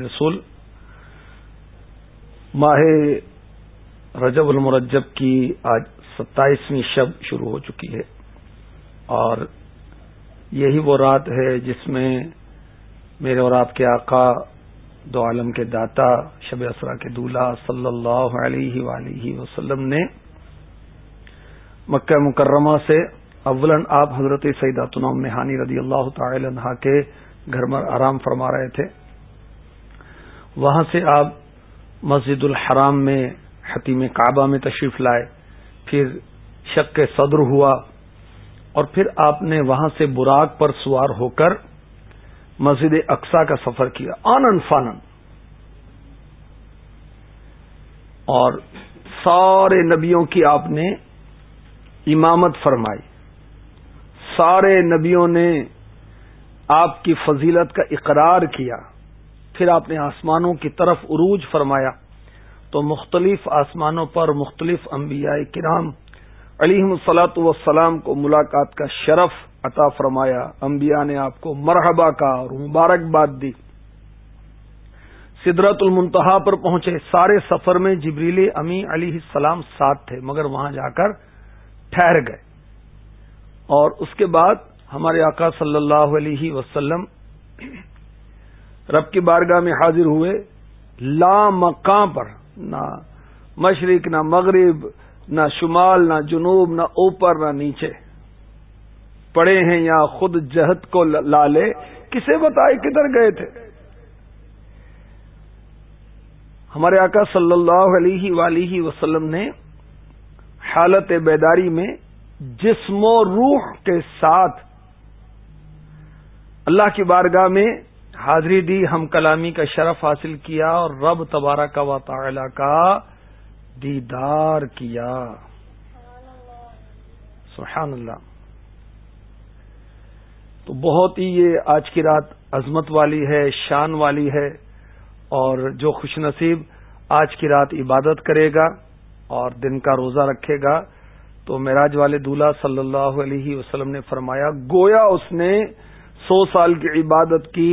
رسول، ماہ رجب المرجب کی آج ستائیسویں شب شروع ہو چکی ہے۔ اور یہی وہ رات ہے جس میں میرے اور آپ کے آقا دو عالم کے داتا شب اسرا کے دولہ صلی اللہ علیہ ولیہ وسلم نے مکہ مکرمہ سے اولن آپ حضرت سعیدات نہانی رضی اللہ تعالی عنہ کے گھر میں آرام فرما رہے تھے۔ وہاں سے آپ مسجد الحرام میں، حتیم کعبہ میں تشریف لائے، پھر شک صدر ہوا، اور پھر آپ نے وہاں سے براق پر سوار ہو کر مسجد اقسا کا سفر کیا آنند فانن اور سارے نبیوں کی آپ نے امامت فرمائی۔ سارے نبیوں نے آپ کی فضیلت کا اقرار کیا۔ پھر آپ نے آسمانوں کی طرف عروج فرمایا۔ تو مختلف آسمانوں پر مختلف انبیاء کرام علیہ السلاۃ وسلام کو ملاقات کا شرف عطا فرمایا۔ انبیاء نے آپ کو مرحبا کا اور مبارکباد دی۔ سدرت المنتہا پر پہنچے۔ سارے سفر میں جبریل امی علیہ السلام ساتھ تھے، مگر وہاں جا کر ٹھہر گئے۔ اور اس کے بعد ہمارے آقا صلی اللہ علیہ وسلم رب کی بارگاہ میں حاضر ہوئے، لا مقام پر، نہ مشرق، نہ مغرب، نہ شمال، نہ جنوب، نہ اوپر، نہ نیچے۔ پڑے ہیں یا خود جہد کو لالے، کسے بتائے کدھر گئے تھے؟ ہمارے آقا صلی اللہ علیہ ولیہ وسلم نے حالت بیداری میں جسم و روح کے ساتھ اللہ کی بارگاہ میں حاضری دی، ہم کلامی کا شرف حاصل کیا اور رب تبارہ کا و تعالی کا دیدار کیا۔ سبحان اللہ تو بہت ہی یہ آج کی رات عظمت والی ہے، شان والی ہے اور جو خوش نصیب آج کی رات عبادت کرے گا اور دن کا روزہ رکھے گا۔ تو معراج والے دولہ صلی اللہ علیہ وسلم نے فرمایا، گویا اس نے سو سال کی عبادت کی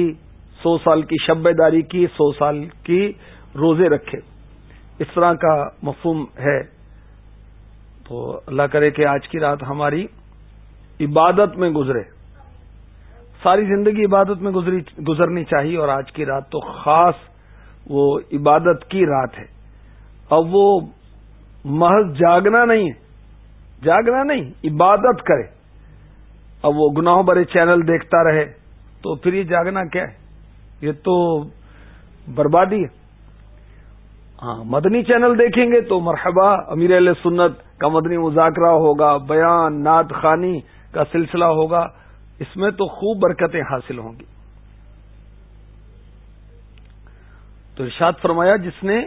سو سال کی شب داری کی، سو سال کی روزے رکھے۔ اس طرح کا مفہوم ہے۔ تو اللہ کرے کہ آج کی رات ہماری عبادت میں گزرے۔ ساری زندگی عبادت میں گزرنی چاہیے اور آج کی رات تو خاص وہ عبادت کی رات ہے۔ اب وہ محض جاگنا نہیں ہے۔ جاگنا نہیں، عبادت کرے۔ اب وہ گناہوں برے چینل دیکھتا رہے۔ تو پھر یہ جاگنا کیا ہے؟ یہ تو بربادی ہے۔ ہاں مدنی چینل دیکھیں گے تو مرحبا، امیر علیہ سنت کا مدنی مذاکرہ ہوگا، بیان، نعت خانی کا سلسلہ ہوگا۔ اس میں تو خوب برکتیں حاصل ہوں گی۔ تو ارشاد فرمایا، جس نے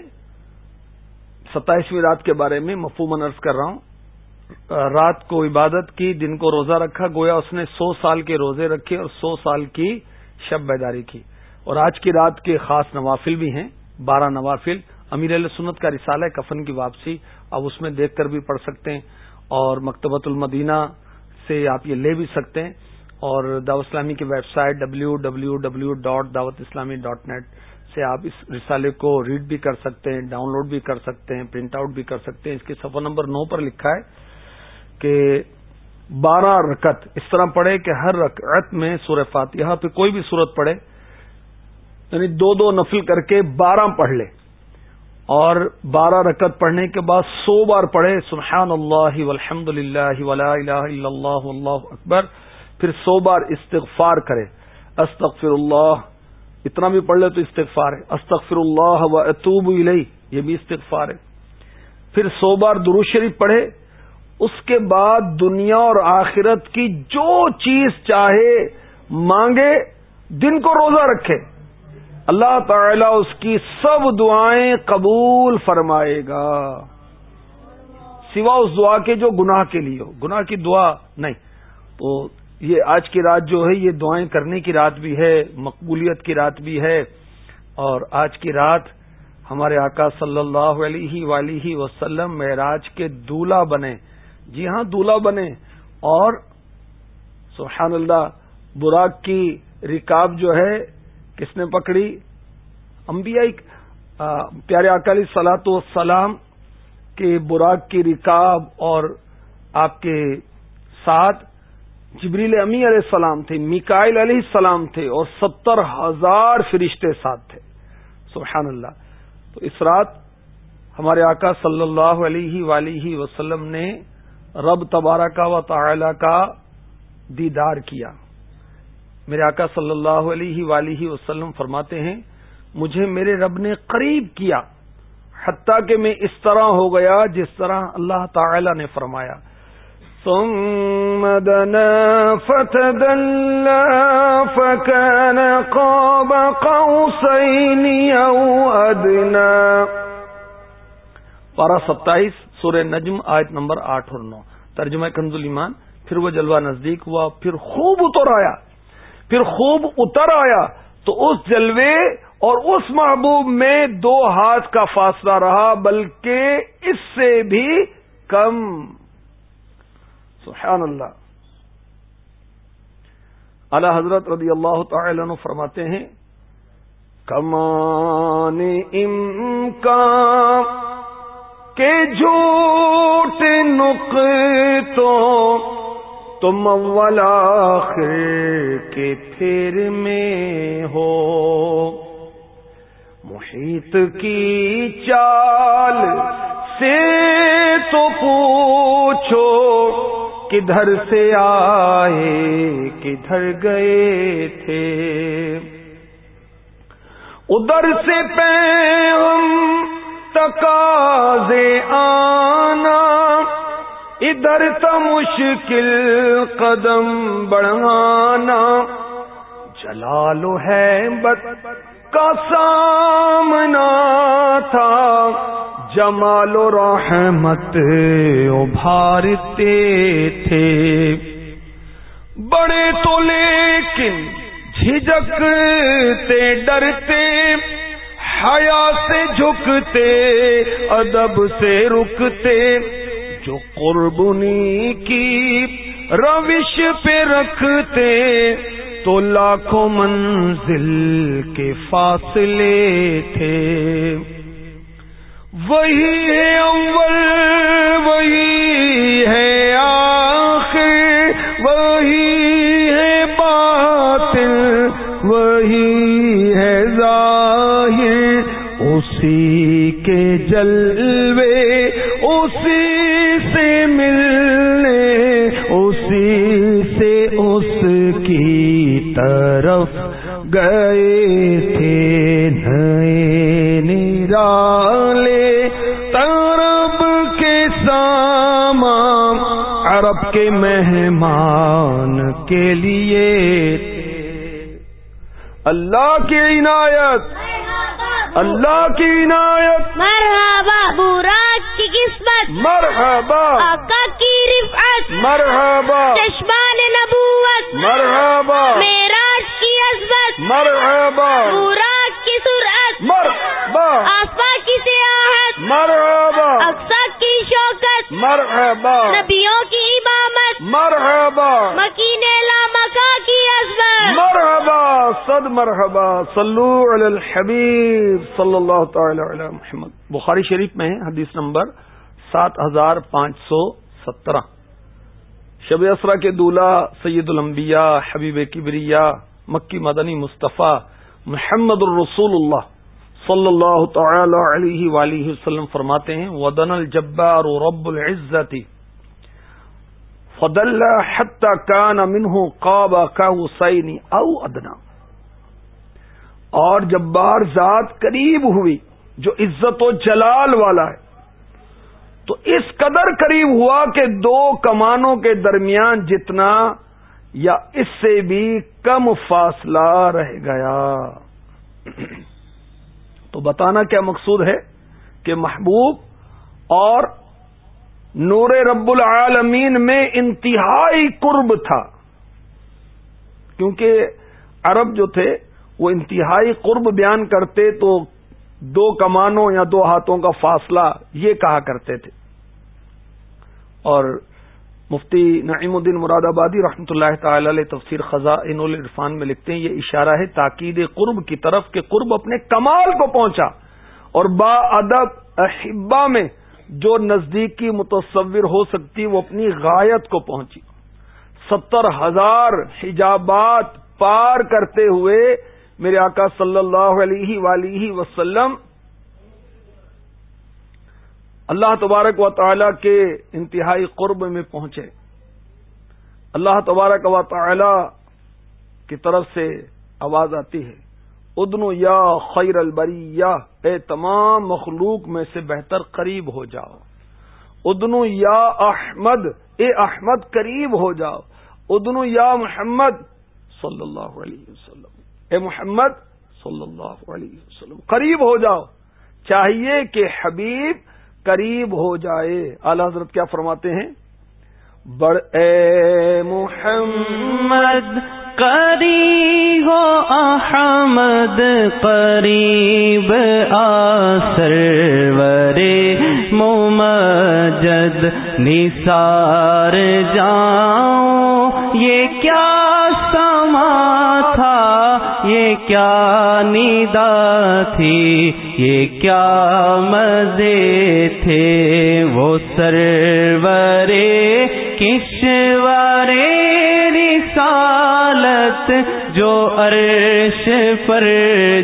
ستائیسویں رات کے بارے میں مفہوم عرض کر رہا ہوں، رات کو عبادت کی، دن کو روزہ رکھا، گویا اس نے سو سال کے روزے رکھے اور سو سال کی شب بیداری کی۔ اور آج کی رات کے خاص نوافل بھی ہیں، بارہ نوافل۔ امیر علیہ سنت کا رسالہ کفن کی واپسی۔ اب اس میں دیکھ کر بھی پڑھ سکتے ہیں۔ اور مکتبۃ المدینہ سے آپ یہ لے بھی سکتے ہیں۔ اور دعوت اسلامی کی website W W W dot Dawat Islami dot net سے آپ اس رسالے کو ریڈ بھی کر سکتے ہیں ڈاؤن لوڈ بھی کر سکتے ہیں پرنٹ آؤٹ بھی کر سکتے ہیں۔ اس کے سفر نمبر نو پر لکھا ہے کہ بارہ رکت اس طرح پڑھے کہ ہر رکعت میں سور فاتحہ پہ کوئی بھی صورت پڑھے۔ یعنی دو دو نفل کر کے بارہ پڑھ لے۔ اور بارہ رکت پڑھنے کے بعد سو بار پڑھے، سبحان اللہ والحمد للہ ولا الہ الا اللہ اللہ اکبر، پھر سو بار استغفار کرے۔ استغفر اللہ اتنا بھی پڑھ لے تو استغفار ہے۔ استغفر اللہ و اطوب یہ بھی استغفار ہے۔ پھر سو بار درو شریف پڑھے۔ اس کے بعد دنیا اور آخرت کی جو چیز چاہے، مانگے، دن کو روزہ رکھے۔ اللہ تعالی اس کی سب دعائیں قبول فرمائے گا۔ سوا اس دعا کے جو گناہ کے لیے ہو۔ گناہ کی دعا نہیں۔ تو یہ آج کی رات جو ہے، یہ دعائیں کرنے کی رات بھی ہے، مقبولیت کی رات بھی ہے۔ اور آج کی رات ہمارے آقا صلی اللہ علیہ ولیہ وسلم معراج کے دولہ بنے۔ جی ہاں دولہ بنے۔ اور سبحان اللہ، براق کی رکاب جو ہے کس نے پکڑی؟ انبیاء پیارے اکالی سلاط والسلام کے براق کی رکاب اور آپ کے ساتھ جبریل امی علیہ السلام تھے میکائل علیہ السلام تھے اور ستر ہزار فرشتے ساتھ تھے۔ سبحان اللہ۔ تو اس رات ہمارے آقا صلی اللہ علیہ ولیہ وسلم نے رب تبارہ کا و تعالی کا دیدار کیا۔ میرے آقا صلی اللہ علیہ ولیہ وسلم فرماتے ہیں مجھے میرے رب نے قریب کیا حتیٰ کہ میں اس طرح ہو گیا جس طرح اللہ تعالی نے فرمایا۔ ثم دنا فتدلى فكان قاب قوسين او ادنى پارہ ستائیس سورہ نجم آیت نمبر آٹھ اور نو۔ ترجمہ کنز ایمان پھر وہ جلوہ نزدیک ہوا پھر خوب اتر آیا۔ پھر خوب اتر آیا تو اس جلوے اور اس محبوب میں دو ہاتھ کا فاصلہ رہا، بلکہ اس سے بھی کم۔ سبحان اللہ۔ اعلی حضرت رضی اللہ تعالی عنہ فرماتے ہیں، کمان امکان کے جھوٹ نق تو تم اول آخر کے پھر میں ہو۔ محیط کی چال سے تو پوچھو کدھر سے آئے، کدھر گئے تھے۔ ادھر سے پہ ہم تقاضے آنا ادھر تو مشکل قدم بڑھانا جلالو ہے بت کا سامنا تھا، جمال و رحمت ابھارتے تھے۔ بڑے تو لیکن جھجکتے، ڈرتے، حیا سے جھکتے، ادب سے رکتے۔ جو قربنی کی روش پہ رکھتے تو لاکھوں منزل کے فاصلے تھے۔ وہی ہے اول، وہی ہے کے مہمان کے لیے۔ اللہ کی عنایت۔ اللہ کی عنایت۔ صلو علی الحبیب صلی اللہ تعالی علی محمد. بخاری شریف میں حدیث نمبر سات ہزار پانچ سو سترہ. شب اسرا کے دولہ سید الانبیاء، حبیب کبریا، مکی مدنی مصطفیٰ، محمد الرسول اللہ صلی اللہ تعالی علیہ وآلہ وسلم فرماتے ہیں، ودن الجبار رب العزت فضل حتى كان منه قاب كحسين او ادنا اور جبار ذات قریب ہوئی جو عزت و جلال والا ہے۔ تو اس قدر قریب ہوا کہ دو کمانوں کے درمیان جتنا یا اس سے بھی کم فاصلہ رہ گیا۔ تو بتانا کیا مقصود ہے کہ محبوب اور نور رب العالمین میں انتہائی قرب تھا۔ کیونکہ عرب جو تھے وہ انتہائی قرب بیان کرتے تو دو کمانوں یا دو ہاتھوں کا فاصلہ یہ کہا کرتے تھے۔ اور مفتی نعیم الدین مراد آبادی رحمۃ اللہ تعالی علیہ تفسیر خزاں العرفان میں لکھتے ہیں، یہ اشارہ ہے، تاکید قرب کی طرف کہ قرب اپنے کمال کو پہنچا اور با ادب احبا میں جو نزدیکی متصور ہو سکتی، وہ اپنی غایت کو پہنچی۔ ستر ہزار حجابات پار کرتے ہوئے میرے آقا صلی اللہ علیہ ولیہ وسلم، اللہ تبارک و تعالی کے انتہائی قرب میں پہنچے۔ اللہ تبارک و تعالی کی طرف سے آواز آتی ہے۔ ادنو یا خیر البری یا اے تمام مخلوق میں سے بہتر قریب ہو جاؤ۔ ادنو یا احمد، اے احمد قریب ہو جاؤ۔ ادنو یا محمد صلی اللہ علیہ وسلم۔ اے محمد صلی اللہ علیہ وسلم، قریب ہو جاؤ۔ چاہیے کہ حبیب قریب ہو جائے۔ اعلی حضرت کیا فرماتے ہیں؟ بڑ اے محمد، قریب ہو، احمد، قریب آسر ممجد، نثار جاؤ یہ کیا کیا نیدا تھی؟ یہ کیا مزے تھے؟ وہ سرورے کشورے رسالت جو عرش پر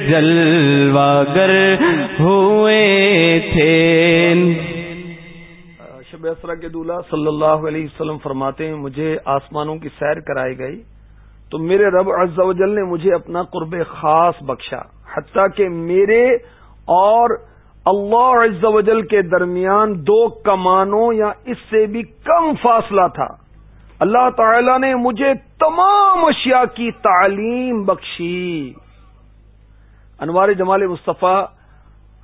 جلواگر ہوئے تھے؟ شب اسرا کے دولہ صلی اللہ علیہ وسلم فرماتے ہیں، مجھے آسمانوں کی سیر کرائی گئی۔ تو میرے رب عز و جل نے مجھے اپنا قرب خاص بخشا، حتیٰ کہ میرے اور اللہ عز و جل کے درمیان دو کمانوں یا اس سے بھی کم فاصلہ تھا۔ اللہ تعالی نے مجھے تمام اشیاء کی تعلیم بخشی۔ انوار جمال مصطفیٰ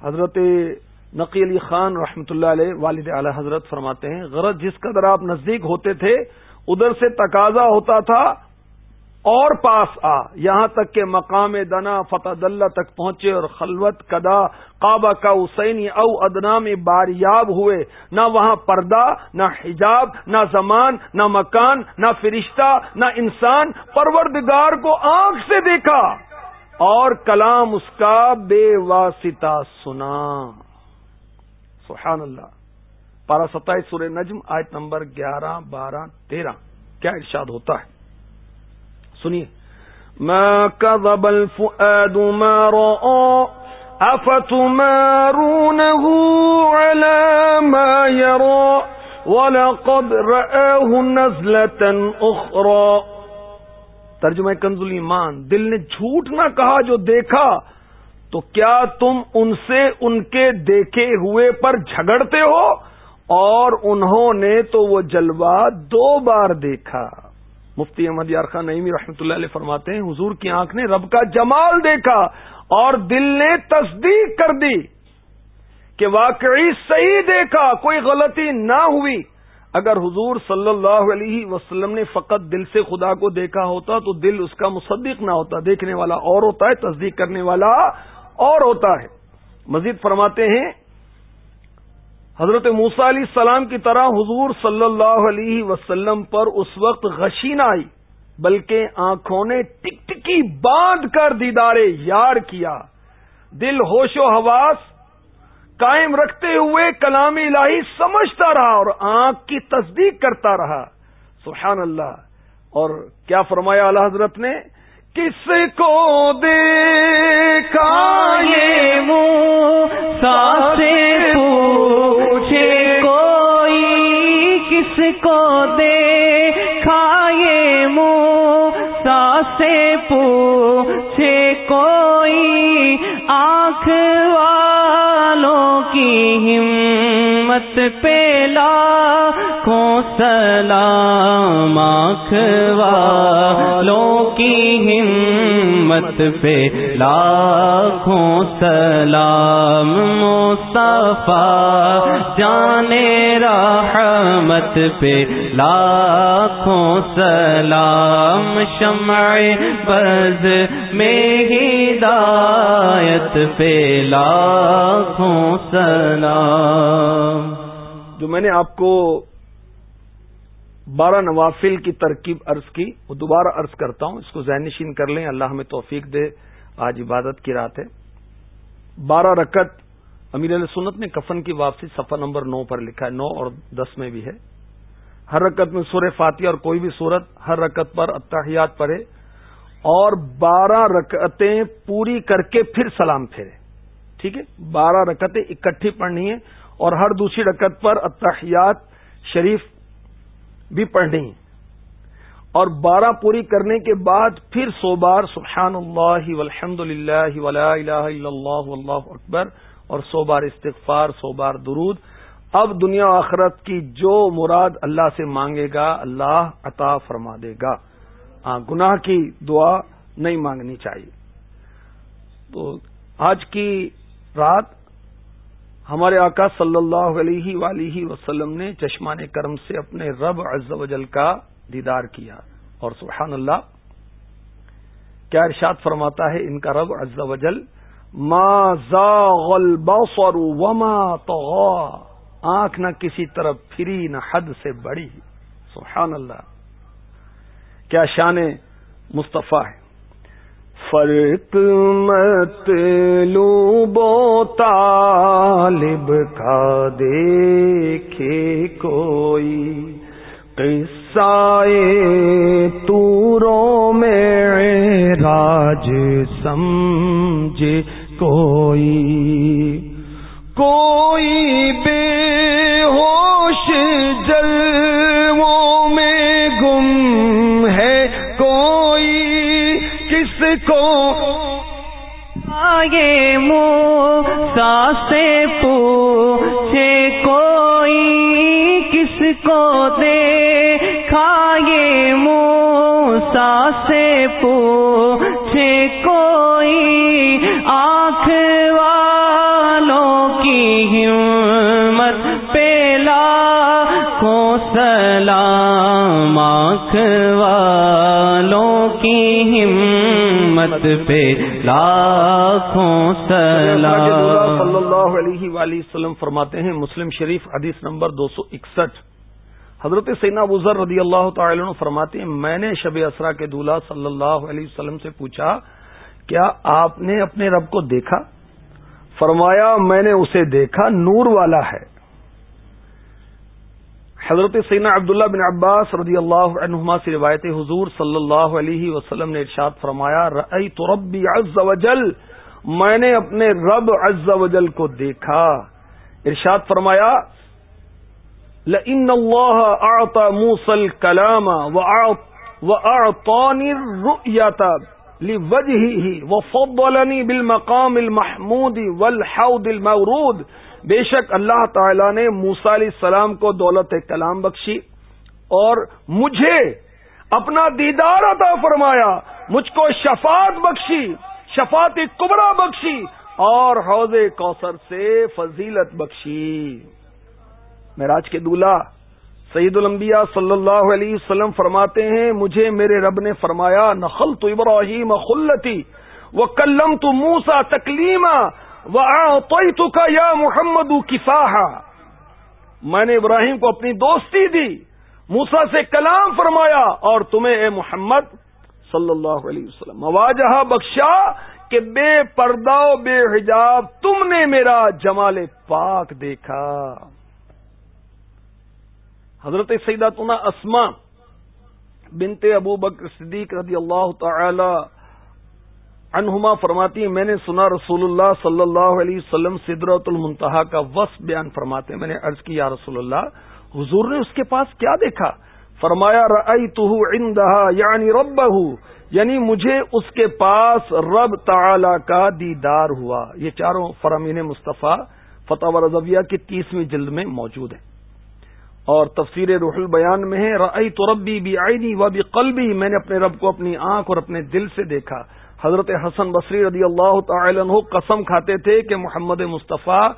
حضرت نقی علی خان رحمۃ اللہ علیہ والد اعلی حضرت فرماتے ہیں، غرض جس قدر آپ نزدیک ہوتے تھے، ادھر سے تقاضا ہوتا تھا اور پاس آ، یہاں تک کہ مقام دنا فتح اللہ تک پہنچے اور خلوت کدا، کعبہ کا حسین او ادنا میں باریاب ہوئے۔ نہ وہاں پردہ، نہ حجاب، نہ زمان، نہ مکان، نہ فرشتہ، نہ انسان۔ پروردگار کو آنکھ سے دیکھا۔ اور کلام اس کا بے واسطہ سنا۔ سبحان اللہ۔ پارا ستائیس سورہ نجم، آیت نمبر گیارہ، بارہ، تیرہ۔ کیا ارشاد ہوتا ہے؟ سنیے۔ ما كذب الفؤاد ما رأى أفتمارونه على ما يرى ولقد رآه نزلة أخرى۔ ترجمہ کنزل ایمان دل نے جھوٹ نہ کہا جو دیکھا، تو کیا تم ان سے ان کے دیکھے ہوئے پر جھگڑتے ہو؟ اور انہوں نے تو وہ جلوہ دو بار دیکھا۔ مفتی احمد یار خان نعیمی رحمۃ اللہ علیہ فرماتے ہیں، حضور کی آنکھ نے رب کا جمال دیکھا اور دل نے تصدیق کر دی کہ واقعی صحیح دیکھا، کوئی غلطی نہ ہوئی۔ اگر حضور صلی اللہ علیہ وسلم نے فقط دل سے خدا کو دیکھا ہوتا، تو دل اس کا مصدق نہ ہوتا۔ دیکھنے والا اور ہوتا ہے، تصدیق کرنے والا اور ہوتا ہے۔ مزید فرماتے ہیں حضرت موسا علیہ السلام کی طرح حضور صلی اللہ علیہ وسلم پر اس وقت غشی نہ آئی، بلکہ آنکھوں نے ٹک ٹکی باندھ کر دیدارے یار کیا۔ دل ہوش و حواس قائم رکھتے ہوئے کلام الہی سمجھتا رہا اور آنکھ کی تصدیق کرتا رہا۔ سبحان اللہ۔ اور کیا فرمایا اللہ حضرت نے؟ کس کو دیکھا یہ پوچھے کوئی کس کو دے کھائے منہ؟ ساسے پوچھے کوئی آنکھ والوں کی ہمت پہ لا لاکھوں سلام، آنکھ والوں کی ہمت پہ لاکھوں سلام، مصطفیٰ جانے رحمت پہ لاکھوں سلام، شمع بز میں ہدایت پہ لاکھوں سلام۔ جو میں نے آپ کو بارہ نوافل کی ترکیب عرض کی، وہ دوبارہ عرض کرتا ہوں، اس کو ذہن نشین کر لیں، اللہ ہمیں توفیق دے، آج عبادت کی رات ہے۔ بارہ رکت امیر علیہ سنت نے کفن کی واپسی صفحہ نمبر نو پر لکھا ہے، نو اور دس میں بھی ہے۔ ہر رکت میں سورہ فاتحہ اور کوئی بھی صورت ہر رکت پر اتحیات پڑھے اور بارہ رکعتیں پوری کر کے پھر سلام پھیرے۔ ٹھیک ہے؟ بارہ رکعتیں اکٹھی پڑھنی ہے اور ہر دوسری رکعت پر اتحیات شریف بھی پڑھنی ہے۔ اور بارہ پوری کرنے کے بعد پھر سو بار سبحان اللہ والحمد للہ ولا الہ الا اللہ واللہ اکبر، اور سو بار استغفار، سو بار درود۔ اب دنیا آخرت کی جو مراد اللہ سے مانگے گا، اللہ عطا فرما دے گا۔ ہاں گناہ کی دعا نہیں مانگنی چاہیے۔ تو آج کی رات ہمارے آقا صلی اللہ علیہ ولیہ وسلم نے چشمان کرم سے اپنے رب عز و جل کا دیدار کیا اور سبحان اللہ، کیا ارشاد فرماتا ہے ان کا رب عز و جل؟ ما زاغ البصر وما طغى آنکھ نہ کسی طرف پھری، نہ حد سے بڑی۔ سبحان اللہ، کیا شان مصطفیٰ ہے۔ فرق مت لو بو طالب کا دیکھے کوئی قصہ توروں میں راج سمجھ کوئی کوئی بے کوئی کس کو آگے منہ سے پوچھے، کوئی کس کو دے کھائے منہ سے پوچھے، کوئی آنکھ والوں کی ہمت پیلا کو سلام، آنکھ ہمت پہ لاکھوں سلام۔ صلی اللہ علیہ وآلہ وسلم فرماتے ہیں، مسلم شریف حدیث نمبر دو سو اکسٹھ۔ حضرت سینا وزر رضی اللہ تعالی عنہ فرماتے ہیں، میں نے شب اسرا کے دولہا صلی اللہ علیہ وسلم سے پوچھا، کیا آپ نے اپنے رب کو دیکھا؟ فرمایا، میں نے اسے دیکھا، نور والا ہے۔ حضرت سینا عبداللہ بن عباس رضی اللہ عنہما سے روایت حضور صلی اللہ علیہ وسلم نے ارشاد فرمایا رئی تو ربی عز و جل میں نے اپنے رب عز و جل کو دیکھا۔ ارشاد فرمایا لَإِنَّ اللَّهَ أَعْطَى مُوسَى الْكَلَامَ وَأَعْطَانِ الرُّؤْيَةَ لِوَجْهِهِ وَفَضَّلَنِي بِالْمَقَامِ الْمَحْمُودِ وَالْحَوْدِ الْمَوْرُودِ بے شک اللہ تعالی نے موسا علیہ السلام کو دولت کلام بخشی اور مجھے اپنا دیدار عطا فرمایا، مجھ کو شفاعت بخشی، شفاعت کبرا بخشی اور حوض کوثر سے فضیلت بخشی۔ معراج کے دولہ سعید الانبیاء صلی اللہ علیہ وسلم فرماتے ہیں، مجھے میرے رب نے فرمایا نخل تو ابراہیم خلتی وہ کلم تو موسا تکلیمہ تو کا یا محمد کفاح میں نے ابراہیم کو اپنی دوستی دی موسا سے کلام فرمایا، اور تمہیں اے محمد صلی اللہ علیہ وسلم مواجہ بخشا کہ بے پردہ بے حجاب تم نے میرا جمال پاک دیکھا۔ حضرت سیدہ تنا اسما بنتے ابو بکر صدیق رضی اللہ تعالی عنہما فرماتی ہیں، میں نے سنا رسول اللہ صلی اللہ علیہ وسلم سدرت المنتہا کا وصف بیان فرماتے ہیں۔ میں نے عرض کی، یا رسول اللہ، حضور نے اس کے پاس کیا دیکھا؟ فرمایا رئی تو یعنی رب یعنی مجھے اس کے پاس رب تعالی کا دیدار ہوا۔ یہ چاروں فرامین مصطفیٰ، فتح و رضویہ کی تیسویں جلد میں موجود ہیں۔ اور تفسیر روح البیان میں ہے رئی تو ربی بھی آئینی و بھی قلبی میں نے اپنے رب کو اپنی آنکھ اور اپنے دل سے دیکھا۔ حضرت حسن بصری رضی اللہ تعالی عنہ قسم کھاتے تھے کہ محمد مصطفیٰ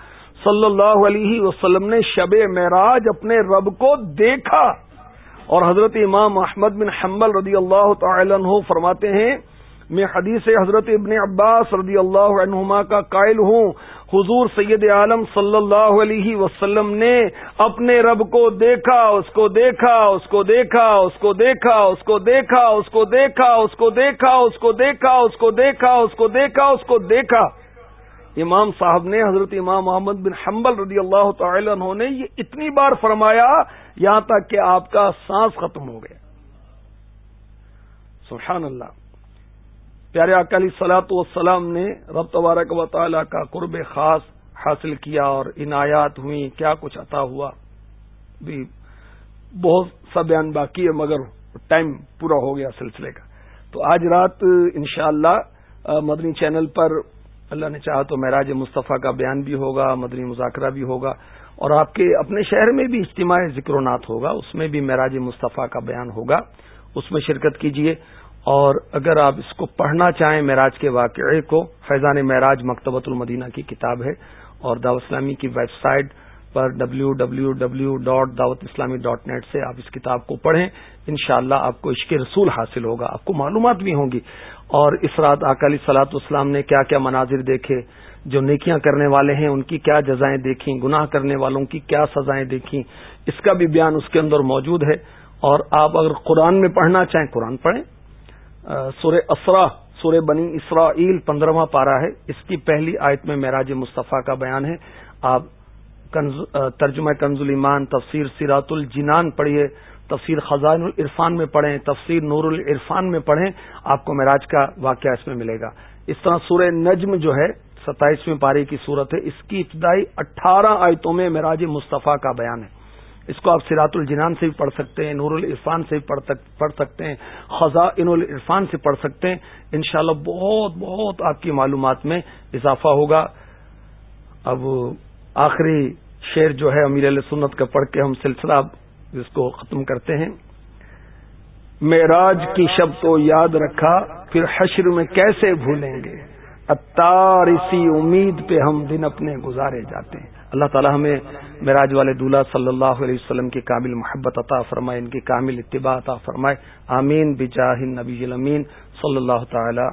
صلی اللہ علیہ وسلم نے شب معراج اپنے رب کو دیکھا۔ اور حضرت امام احمد بن حنبل رضی اللہ تعالی عنہ فرماتے ہیں میں حدیث حضرت ابن عباس رضی اللہ عنہما کا قائل ہوں حضور سید عالم صلی اللہ علیہ وسلم نے اپنے رب کو دیکھا اس کو دیکھا اس کو دیکھا اس کو دیکھا اس کو دیکھا اس کو دیکھا اس کو دیکھا اس کو دیکھا اس کو دیکھا اس کو دیکھا اس کو دیکھا امام صاحب نے حضرت امام محمد بن حنبل رضی اللہ تعالی عنہ نے یہ اتنی بار فرمایا یہاں تک کہ آپ کا سانس ختم ہو گیا سبحان اللہ پیارے اکالی سلاط والسلام نے رب تبارک و تعالی کا قرب خاص حاصل کیا اور عنایات ہوئی کیا کچھ عطا ہوا؟ بھی بہت سا بیان باقی ہے مگر ٹائم پورا ہو گیا سلسلے کا۔ تو آج رات انشاءاللہ اللہ مدنی چینل پر اللہ نے چاہا تو معراج مصطفیٰ کا بیان بھی ہوگا، مدنی مذاکرہ بھی ہوگا اور آپ کے اپنے شہر میں بھی اجتماع ذکر و نات ہوگا، اس میں بھی معراج مصطفیٰ کا بیان ہوگا۔ اس میں شرکت کیجیے اور اگر آپ اس کو پڑھنا چاہیں معراج کے واقعے کو، فیضان معراج مکتبۃ المدینہ کی کتاب ہے اور دعوت اسلامی کی ویب سائٹ پر W W W dot Dawat Islami dot net سے آپ اس کتاب کو پڑھیں۔ انشاءاللہ اللہ آپ کو عشق رسول حاصل ہوگا۔ آپ کو معلومات بھی ہوں گی۔ اور اس رات اکالی سلاط اسلام نے کیا کیا مناظر دیکھے؟ جو نیکیاں کرنے والے ہیں، ان کی کیا جزائیں دیکھیں؟ گناہ کرنے والوں کی کیا سزائیں دیکھیں؟ اس کا بھی بیان اس کے اندر موجود ہے۔ اور آپ اگر قرآن میں پڑھنا چاہیں، قرآن پڑھیں۔ سور اسرا سور بنی اسرائیل پندرہواں پارا ہے۔ اس کی پہلی آیت میں معراج مصطفیٰ کا بیان ہے۔ آپ ترجمہ کنز ایمان، تفسیر سیرات الجنان پڑھیے، تفسیر خزان العرفان میں پڑھیں، تفسیر نور العرفان میں پڑھیں، آپ کو معراج کا واقعہ اس میں ملے گا۔ اس طرح سورہ نجم جو ہے، ستائیسویں پارے کی صورت ہے۔ اس کی ابتدائی اٹھارہ آیتوں میں معراج مصطفیٰ کا بیان ہے۔ اس کو آپ سیرات الجنان سے بھی پڑھ سکتے ہیں، نور العرفان سے بھی پڑھ سکتے ہیں خزاں العرفان سے پڑھ سکتے ہیں۔ انشاءاللہ بہت بہت آپ کی معلومات میں اضافہ ہوگا۔ اب آخری شعر جو ہے امیر علیہ سنت کا پڑھ کے ہم سلسلہ اس کو ختم کرتے ہیں۔ معراج کی شب تو یاد رکھا، پھر حشر میں کیسے بھولیں گے؟ اتار اسی امید پہ ہم دن اپنے گزارے جاتے ہیں۔ اللہ تعالی ہمیں معراج والے دولہ صلی اللہ علیہ وسلم کی کامل محبت عطا فرمائے، ان کی کامل اتباع عطا فرمائے۔ آمین، بجاہ نبی الامین صلی اللہ تعالی